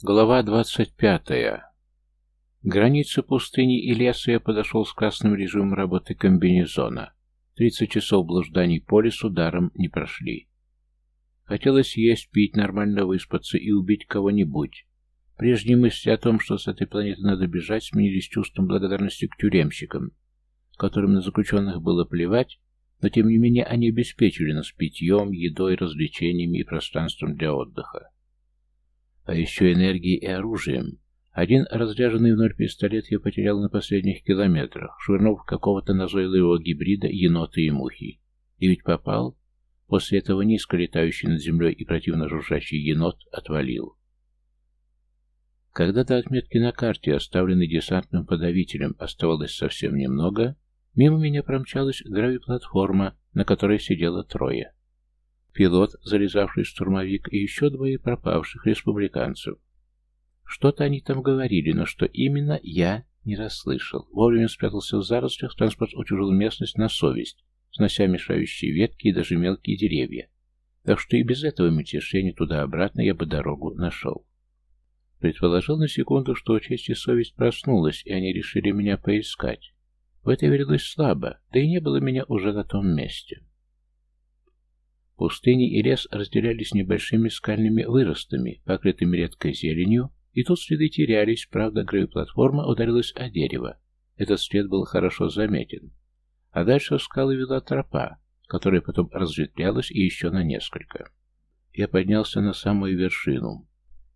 Глава 25. К границе пустыни и леса я подошел с красным режимом работы комбинезона. 30 часов блужданий по лесу даром не прошли. Хотелось есть, пить, нормально выспаться и убить кого-нибудь. Прежние мысли о том, что с этой планеты надо бежать, сменились чувством благодарности к тюремщикам, которым на заключенных было плевать, но тем не менее они обеспечили нас питьем, едой, развлечениями и пространством для отдыха а еще энергией и оружием. Один разряженный в ноль пистолет я потерял на последних километрах, швырнув какого-то назойливого гибрида енота и мухи. И ведь попал. После этого низко летающий над землей и противно жужжащий енот отвалил. Когда до отметки на карте, оставленной десантным подавителем, оставалось совсем немного, мимо меня промчалась гравиплатформа, на которой сидело трое пилот, залезавший в штурмовик, и еще двое пропавших республиканцев. Что-то они там говорили, но что именно, я не расслышал. Вовремя спрятался в зарослях, транспорт утюжил местность на совесть, снося мешающие ветки и даже мелкие деревья. Так что и без этого мятежения туда-обратно я бы дорогу нашел. Предположил на секунду, что у чести совесть проснулась, и они решили меня поискать. В это верилось слабо, да и не было меня уже на том месте. Пустыни и лес разделялись небольшими скальными выростами, покрытыми редкой зеленью, и тут следы терялись, правда, гравиплатформа ударилась о дерево. Этот след был хорошо заметен. А дальше скалы вела тропа, которая потом разветвлялась и еще на несколько. Я поднялся на самую вершину.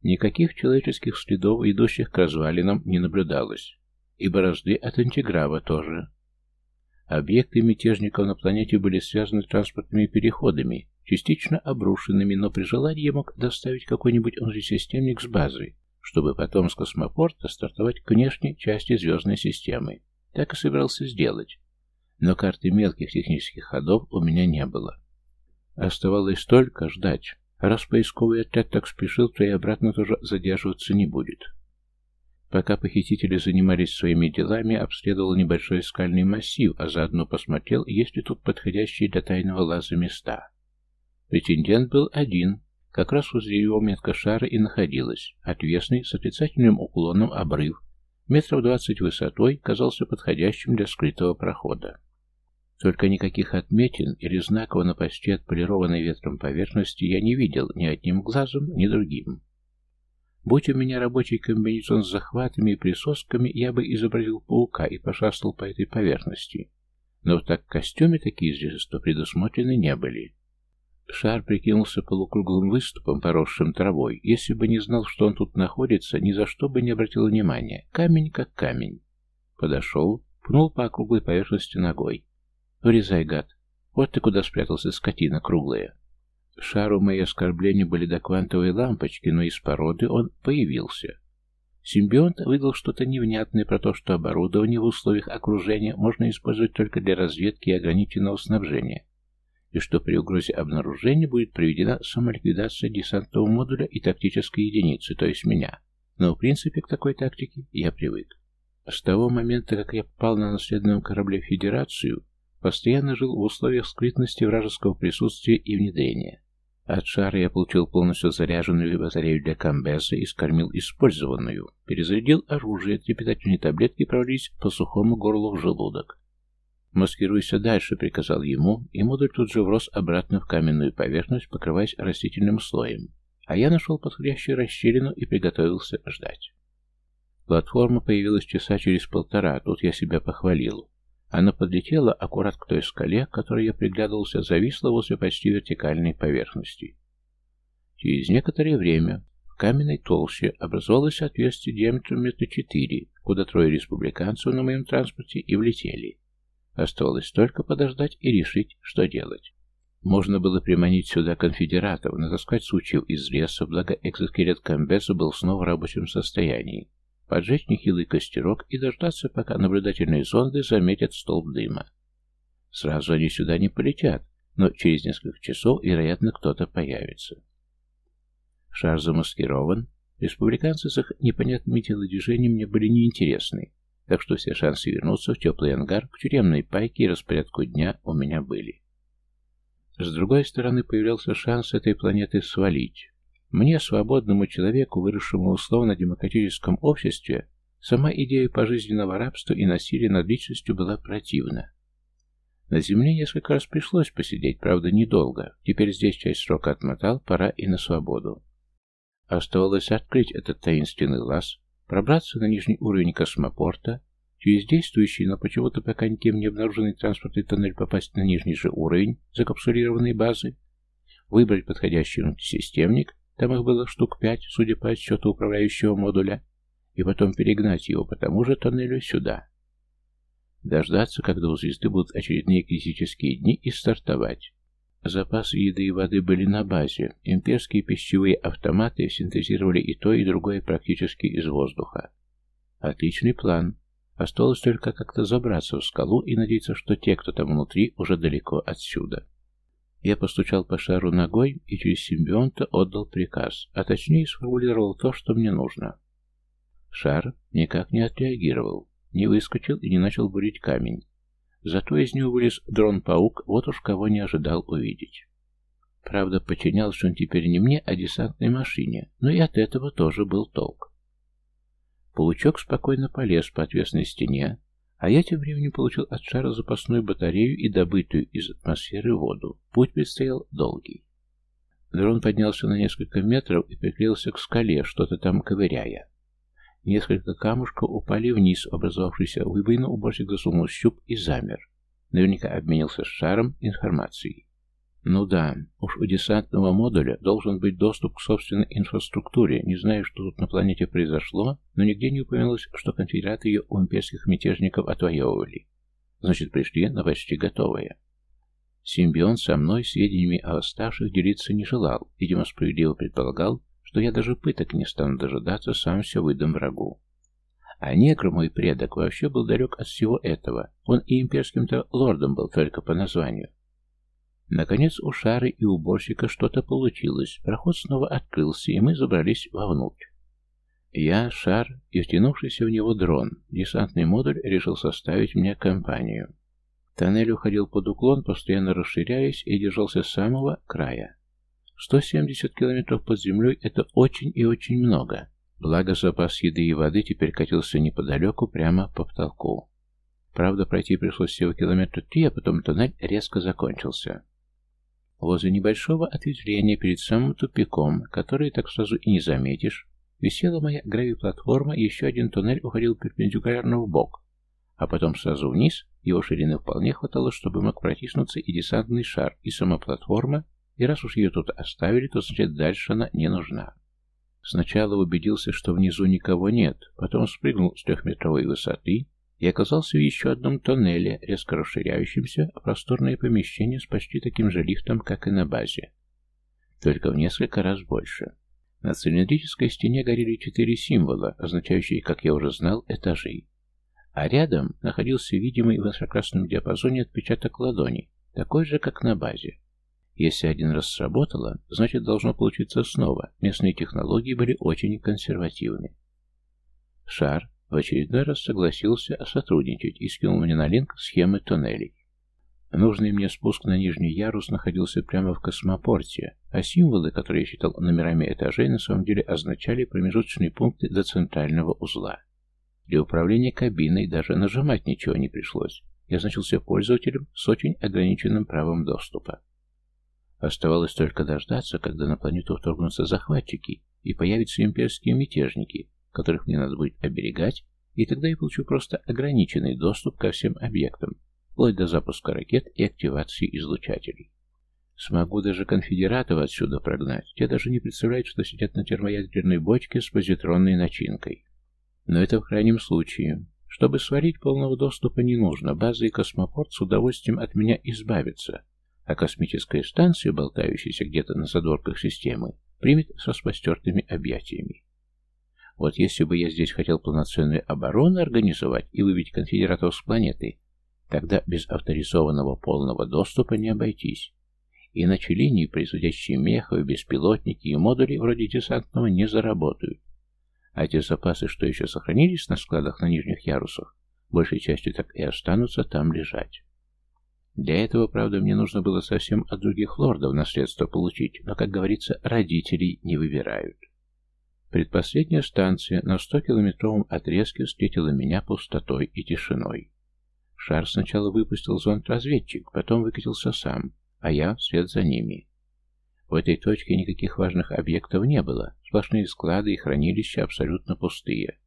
Никаких человеческих следов, идущих к развалинам, не наблюдалось. И борозды от антиграва тоже. Объекты мятежников на планете были связаны транспортными переходами, частично обрушенными, но при желании мог доставить какой-нибудь онлисистемник с базы, чтобы потом с космопорта стартовать к внешней части звездной системы. Так и собирался сделать. Но карты мелких технических ходов у меня не было. Оставалось только ждать. Раз поисковый отряд так спешил, то и обратно тоже задерживаться не будет. Пока похитители занимались своими делами, обследовал небольшой скальный массив, а заодно посмотрел, есть ли тут подходящие для тайного лаза места. Претендент был один. Как раз возле его метка шара и находилась. Отвесный, с отрицательным уклоном обрыв, метров двадцать высотой, казался подходящим для скрытого прохода. Только никаких отметин или знаков на почти отполированной ветром поверхности я не видел ни одним глазом, ни другим. Будь у меня рабочий комбинезон с захватами и присосками, я бы изобразил паука и пошастал по этой поверхности. Но так в костюме такие излишества предусмотрены не были. Шар прикинулся полукруглым выступом, поросшим травой. Если бы не знал, что он тут находится, ни за что бы не обратил внимания. Камень как камень. Подошел, пнул по округлой поверхности ногой. «Вырезай, гад! Вот ты куда спрятался, скотина круглая!» Шару мои оскорбления были до квантовой лампочки, но из породы он появился. Симбионт выдал что-то невнятное про то, что оборудование в условиях окружения можно использовать только для разведки и ограниченного снабжения и что при угрозе обнаружения будет проведена самоликвидация десантного модуля и тактической единицы, то есть меня. Но в принципе к такой тактике я привык. С того момента, как я попал на наследном корабле Федерацию, постоянно жил в условиях скрытности вражеского присутствия и внедрения. От шара я получил полностью заряженную батарею для комбеза и скормил использованную. Перезарядил оружие, три питательные таблетки провалились по сухому горлу в желудок. «Маскируйся дальше», — приказал ему, и модуль тут же врос обратно в каменную поверхность, покрываясь растительным слоем. А я нашел подходящую расщелину и приготовился ждать. Платформа появилась часа через полтора, тут я себя похвалил. Она подлетела аккурат к той скале, к которой я приглядывался, зависла возле почти вертикальной поверхности. Через некоторое время в каменной толще образовалось отверстие диаметром метра четыре, куда трое республиканцев на моем транспорте и влетели. Оставалось только подождать и решить, что делать. Можно было приманить сюда конфедератов, натаскать сучьев из леса, благо экзоскелет Камбеза был снова в рабочем состоянии, поджечь нехилый костерок и дождаться, пока наблюдательные зонды заметят столб дыма. Сразу они сюда не полетят, но через несколько часов, вероятно, кто-то появится. Шар замаскирован. Республиканцы с их непонятными телодвижениями мне были неинтересны, так что все шансы вернуться в теплый ангар к тюремной пайке и распорядку дня у меня были. С другой стороны, появлялся шанс этой планеты свалить. Мне, свободному человеку, выросшему условно-демократическом обществе, сама идея пожизненного рабства и насилия над личностью была противна. На земле несколько раз пришлось посидеть, правда, недолго. Теперь здесь часть срока отмотал, пора и на свободу. Оставалось открыть этот таинственный лаз, пробраться на нижний уровень космопорта, через действующий, но почему-то пока никем не обнаруженный транспортный тоннель попасть на нижний же уровень закапсулированной базы, выбрать подходящий системник, там их было штук пять, судя по отчету управляющего модуля, и потом перегнать его по тому же тоннелю сюда. Дождаться, когда у звезды будут очередные критические дни, и стартовать. Запасы еды и воды были на базе. Имперские пищевые автоматы синтезировали и то, и другое практически из воздуха. Отличный план. Осталось только как-то забраться в скалу и надеяться, что те, кто там внутри, уже далеко отсюда. Я постучал по шару ногой и через симбионта отдал приказ, а точнее сформулировал то, что мне нужно. Шар никак не отреагировал, не выскочил и не начал бурить камень. Зато из него вылез дрон-паук, вот уж кого не ожидал увидеть. Правда, подчинялся он теперь не мне, а десантной машине, но и от этого тоже был толк. Паучок спокойно полез по отвесной стене, а я тем временем получил от шара запасную батарею и добытую из атмосферы воду. Путь предстоял долгий. Дрон поднялся на несколько метров и приклеился к скале, что-то там ковыряя. Несколько камушков упали вниз, образовавшийся выбоину уборщик засунул щуп и замер. Наверняка обменялся с шаром информацией. Ну да, уж у десантного модуля должен быть доступ к собственной инфраструктуре. Не знаю, что тут на планете произошло, но нигде не упоминалось, что конфедераты ее у имперских мятежников отвоевывали. Значит, пришли на почти готовое. Симбион со мной сведениями о восставших делиться не желал, видимо, справедливо предполагал, что я даже пыток не стану дожидаться, сам все выдам врагу. А негр, мой предок, вообще был далек от всего этого. Он и имперским-то лордом был только по названию. Наконец у Шары и уборщика что-то получилось. Проход снова открылся, и мы забрались вовнутрь. Я, Шар и втянувшийся в него дрон. Десантный модуль решил составить мне компанию. Тоннель уходил под уклон, постоянно расширяясь, и держался с самого края. 170 километров под землей – это очень и очень много. Благо запас еды и воды теперь катился неподалеку, прямо по потолку. Правда, пройти пришлось всего километра три, а потом тоннель резко закончился. Возле небольшого ответвления перед самым тупиком, который так сразу и не заметишь, висела моя гравиплатформа, и еще один туннель уходил перпендикулярно в бок, а потом сразу вниз, его ширины вполне хватало, чтобы мог протиснуться и десантный шар, и сама платформа, и раз уж ее тут оставили, то значит дальше она не нужна. Сначала убедился, что внизу никого нет, потом спрыгнул с трехметровой высоты и оказался в еще одном тоннеле, резко расширяющемся, а просторное помещение с почти таким же лифтом, как и на базе. Только в несколько раз больше. На цилиндрической стене горели четыре символа, означающие, как я уже знал, этажи. А рядом находился видимый в инфракрасном диапазоне отпечаток ладони, такой же, как на базе. Если один раз сработало, значит должно получиться снова. Местные технологии были очень консервативны. Шар в очередной раз согласился сотрудничать и скинул мне на линк схемы тоннелей. Нужный мне спуск на нижний ярус находился прямо в космопорте, а символы, которые я считал номерами этажей, на самом деле означали промежуточные пункты до центрального узла. Для управления кабиной даже нажимать ничего не пришлось. Я значился пользователем с очень ограниченным правом доступа. Оставалось только дождаться, когда на планету вторгнутся захватчики и появятся имперские мятежники, которых мне надо будет оберегать, и тогда я получу просто ограниченный доступ ко всем объектам, вплоть до запуска ракет и активации излучателей. Смогу даже конфедератов отсюда прогнать. Те даже не представляют, что сидят на термоядерной бочке с позитронной начинкой. Но это в крайнем случае. Чтобы сварить полного доступа не нужно, база и космопорт с удовольствием от меня избавятся, а космическая станция, болтающаяся где-то на задворках системы, примет со спостертыми объятиями. Вот если бы я здесь хотел полноценную оборону организовать и выбить конфедератов с планеты, тогда без авторизованного полного доступа не обойтись. Иначе линии, производящие мехов, беспилотники и модули вроде десантного, не заработают. А те запасы, что еще сохранились на складах на нижних ярусах, большей частью так и останутся там лежать. Для этого, правда, мне нужно было совсем от других лордов наследство получить, но, как говорится, родителей не выбирают. Предпоследняя станция на 100-километровом отрезке встретила меня пустотой и тишиной. Шар сначала выпустил зонд-разведчик, потом выкатился сам, а я вслед за ними. В этой точке никаких важных объектов не было, сплошные склады и хранилища абсолютно пустые.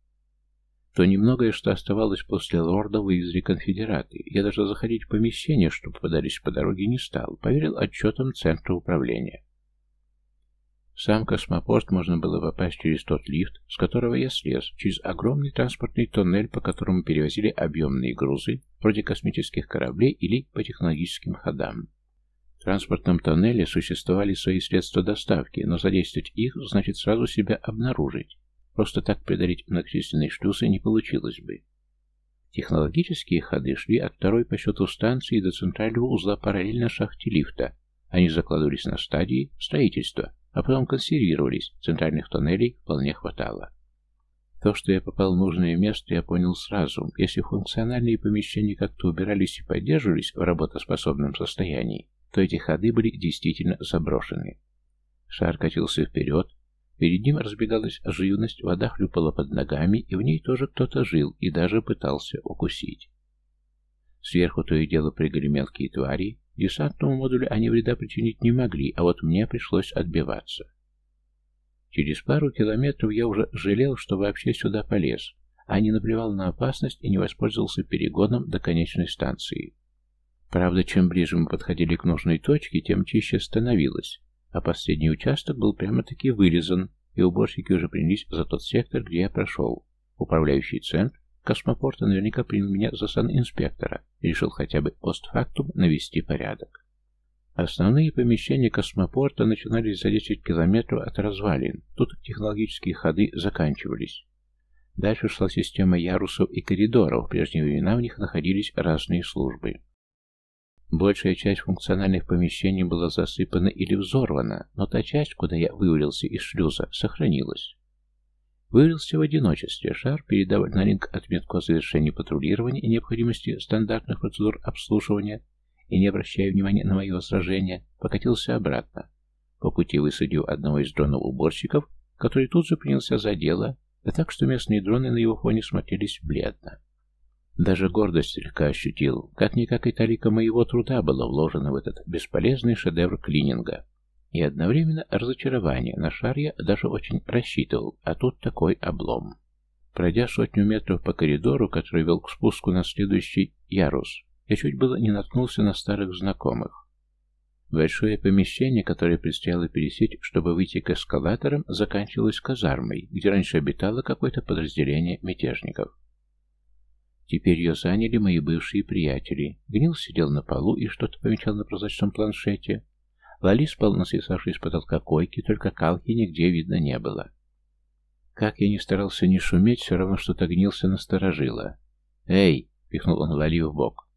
То немногое, что оставалось после лорда, вывезли конфедераты. Я даже заходить в помещение, что попадались по дороге, не стал. Поверил отчетам Центра управления. В сам космопорт можно было попасть через тот лифт, с которого я слез, через огромный транспортный тоннель, по которому перевозили объемные грузы, вроде космических кораблей или по технологическим ходам. В транспортном тоннеле существовали свои средства доставки, но задействовать их значит сразу себя обнаружить. Просто так преодолеть многочисленные шлюзы не получилось бы. Технологические ходы шли от второй по счету станции до центрального узла параллельно шахте лифта. Они закладывались на стадии строительства, а потом консервировались, центральных тоннелей вполне хватало. То, что я попал в нужное место, я понял сразу. Если функциональные помещения как-то убирались и поддерживались в работоспособном состоянии, то эти ходы были действительно заброшены. Шар катился вперед, Перед ним разбегалась живность, вода хлюпала под ногами, и в ней тоже кто-то жил и даже пытался укусить. Сверху то и дело прыгали мелкие твари. Десантному модулю они вреда причинить не могли, а вот мне пришлось отбиваться. Через пару километров я уже жалел, что вообще сюда полез, а не наплевал на опасность и не воспользовался перегоном до конечной станции. Правда, чем ближе мы подходили к нужной точке, тем чище становилось, а последний участок был прямо-таки вырезан, и уборщики уже принялись за тот сектор, где я прошел. Управляющий центр космопорта наверняка принял меня за санинспектора и решил хотя бы постфактум навести порядок. Основные помещения космопорта начинались за 10 километров от развалин. Тут технологические ходы заканчивались. Дальше шла система ярусов и коридоров. В прежние времена в них находились разные службы. Большая часть функциональных помещений была засыпана или взорвана, но та часть, куда я вывалился из шлюза, сохранилась. Вывалился в одиночестве, шар, передав на ринг отметку о завершении патрулирования и необходимости стандартных процедур обслуживания, и, не обращая внимания на мои возражения, покатился обратно. По пути высадил одного из дронов-уборщиков, который тут же принялся за дело, да так, что местные дроны на его фоне смотрелись бледно. Даже гордость слегка ощутил. Как-никак и талика моего труда была вложена в этот бесполезный шедевр клининга. И одновременно разочарование. На шар я даже очень рассчитывал, а тут такой облом. Пройдя сотню метров по коридору, который вел к спуску на следующий ярус, я чуть было не наткнулся на старых знакомых. Большое помещение, которое предстояло пересечь, чтобы выйти к эскалаторам, заканчивалось казармой, где раньше обитало какое-то подразделение мятежников. Теперь ее заняли мои бывшие приятели. Гнил сидел на полу и что-то помечал на прозрачном планшете. Лали спал на свисавшей с потолка койке, только калки нигде видно не было. Как я не старался не шуметь, все равно что-то гнился насторожило. «Эй!» — пихнул он Лали в бок.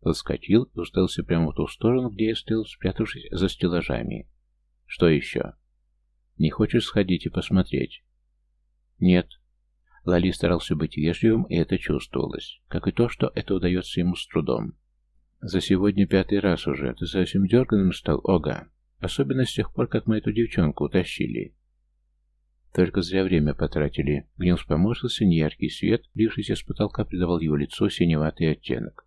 Подскочил и уставился прямо в ту сторону, где я стоял, спрятавшись за стеллажами. «Что еще?» «Не хочешь сходить и посмотреть?» «Нет», Лали старался быть вежливым, и это чувствовалось, как и то, что это удается ему с трудом. «За сегодня пятый раз уже. Ты совсем дерганым стал, Ога. Особенно с тех пор, как мы эту девчонку утащили». Только зря время потратили. Гнилс поморщился, неяркий свет, лившийся с потолка, придавал его лицу синеватый оттенок.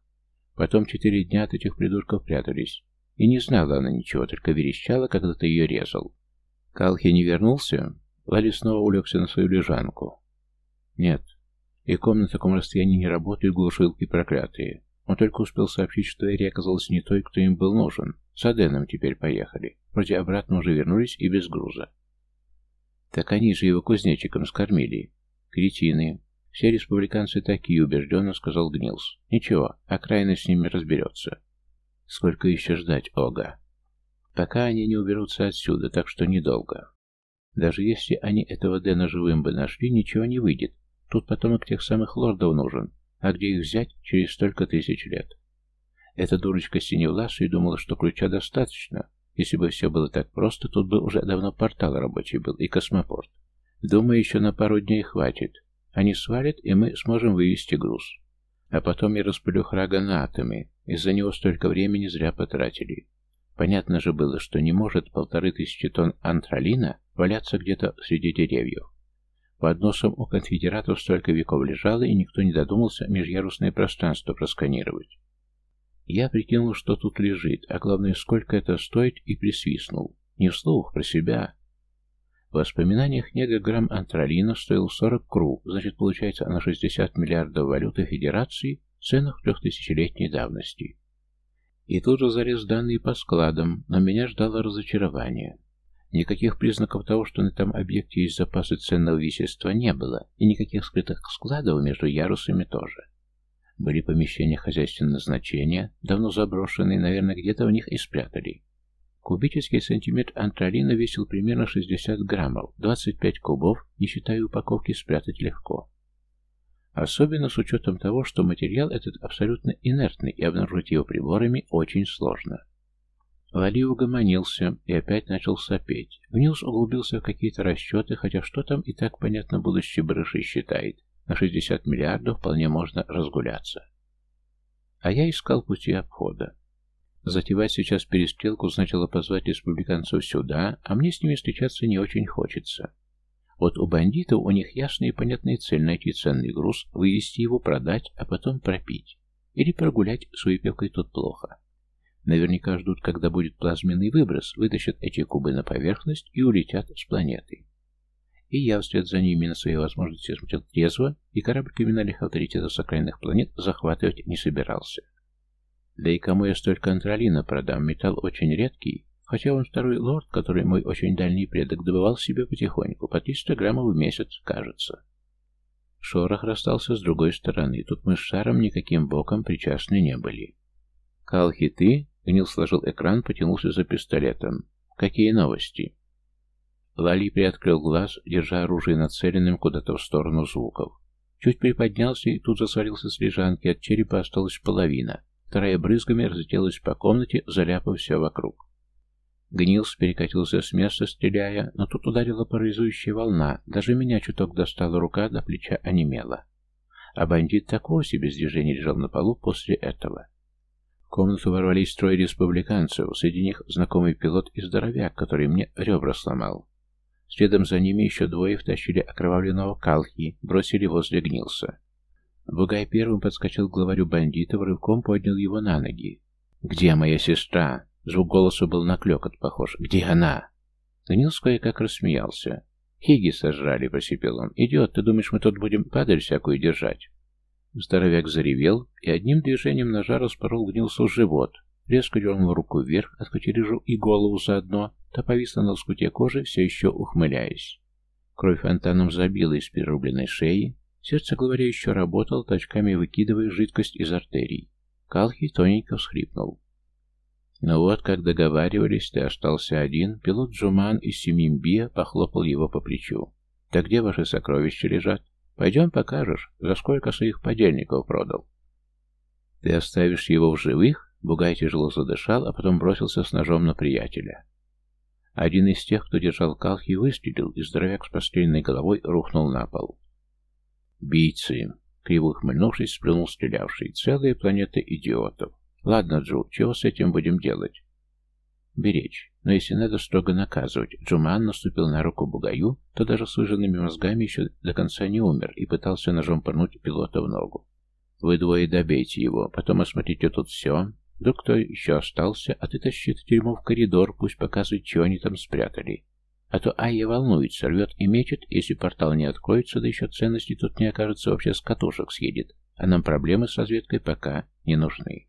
Потом четыре дня от этих придурков прятались. И не знала она ничего, только верещала, когда ты ее резал. Калхи не вернулся? Лали снова улегся на свою лежанку. Нет. И ком на таком расстоянии не работают глушилки проклятые. Он только успел сообщить, что Эри оказалась не той, кто им был нужен. С Аденом теперь поехали. Вроде обратно уже вернулись и без груза. Так они же его кузнечиком скормили. Кретины. Все республиканцы такие, убежденно сказал Гнилс. Ничего, окраина с ними разберется. Сколько еще ждать, Ога? Пока они не уберутся отсюда, так что недолго. Даже если они этого Дэна живым бы нашли, ничего не выйдет. Тут потомок тех самых лордов нужен. А где их взять через столько тысяч лет? Эта дурочка синевласая думала, что ключа достаточно. Если бы все было так просто, тут бы уже давно портал рабочий был и космопорт. Думаю, еще на пару дней хватит. Они свалят, и мы сможем вывести груз. А потом я распылю Храга на атомы. Из-за него столько времени зря потратили. Понятно же было, что не может полторы тысячи тонн антралина валяться где-то среди деревьев. Под носом у конфедератов столько веков лежало, и никто не додумался межярусное пространство просканировать. Я прикинул, что тут лежит, а главное, сколько это стоит, и присвистнул. Не вслух, про себя. В воспоминаниях Нега грамм антралина стоил 40 кру, значит, получается на 60 миллиардов валюты Федерации в ценах трехтысячелетней давности. И тут же залез данные по складам, но меня ждало разочарование. Никаких признаков того, что на этом объекте есть запасы ценного вещества, не было, и никаких скрытых складов между ярусами тоже. Были помещения хозяйственного значения, давно заброшенные, наверное, где-то в них и спрятали. Кубический сантиметр антралина весил примерно 60 граммов, 25 кубов, не считая упаковки, спрятать легко. Особенно с учетом того, что материал этот абсолютно инертный, и обнаружить его приборами очень сложно. Вали угомонился и опять начал сопеть. Гнилс углубился в какие-то расчеты, хотя что там и так, понятно, будущий брыши считает. На 60 миллиардов вполне можно разгуляться. А я искал пути обхода. Затевать сейчас перестрелку значило позвать республиканцев сюда, а мне с ними встречаться не очень хочется. Вот у бандитов у них ясная и понятная цель найти ценный груз, вывести его, продать, а потом пропить. Или прогулять с выпивкой тут плохо. Наверняка ждут, когда будет плазменный выброс, вытащат эти кубы на поверхность и улетят с планеты. И я вслед за ними на свои возможности смотрел трезво, и корабль криминальных авторитетов с окраинных планет захватывать не собирался. Да и кому я столько антралина продам, металл очень редкий, хотя он второй лорд, который мой очень дальний предок добывал себе потихоньку, по 300 граммов в месяц, кажется. Шорох расстался с другой стороны, тут мы с Шаром никаким боком причастны не были. «Калхи, ты?» — Гнил сложил экран, потянулся за пистолетом. «Какие новости?» Лали приоткрыл глаз, держа оружие нацеленным куда-то в сторону звуков. Чуть приподнялся и тут засварился с лежанки, от черепа осталась половина. Вторая брызгами разлетелась по комнате, заляпав все вокруг. Гнилс перекатился с места, стреляя, но тут ударила парализующая волна, даже меня чуток достала рука, до плеча онемела. А бандит такого себе с движения лежал на полу после этого. Комнату ворвались трое республиканцев, среди них знакомый пилот и здоровяк, который мне ребра сломал. Следом за ними еще двое втащили окровавленного Калхи, бросили возле Гнилса. Бугай первым подскочил к главарю бандитов, рывком поднял его на ноги. «Где моя сестра?» Звук голоса был на клёкот похож. «Где она?» Гнилс кое-как рассмеялся. «Хиги сожрали», — просипел он. «Идиот, ты думаешь, мы тут будем падаль всякую держать?» Здоровяк заревел и одним движением ножа распорол Гнилсу живот. Резко дернул руку вверх, отхватил и голову заодно, Та повисла на лоскуте кожи, все еще ухмыляясь. Кровь фонтаном забила из перерубленной шеи, сердце главаря еще работало, точками выкидывая жидкость из артерий. Калхи тоненько всхлипнул. «Ну вот, как договаривались, ты остался один, пилот Джуман из Семимбия похлопал его по плечу. «Так где ваши сокровища лежат? Пойдем покажешь, за сколько своих подельников продал». «Ты оставишь его в живых?» Бугай тяжело задышал, а потом бросился с ножом на приятеля. Один из тех, кто держал калхи, выстрелил, и здоровяк с постреленной головой рухнул на пол. «Бийцы!» — криво ухмыльнувшись, сплюнул стрелявший. «Целая планета идиотов. Ладно, Джу, чего с этим будем делать?» «Беречь. Но если надо строго наказывать». Джуман наступил на руку Бугаю, то даже с выжженными мозгами еще до конца не умер и пытался ножом пырнуть пилота в ногу. «Вы двое добейте его, потом осмотрите тут все, Вдруг кто еще остался, а ты тащи это дерьмо в коридор, пусть показывает, чего они там спрятали. А то Айя волнуется, рвет и мечет, если портал не откроется, да еще ценности тут не окажется, вообще с катушек съедет. А нам проблемы с разведкой пока не нужны.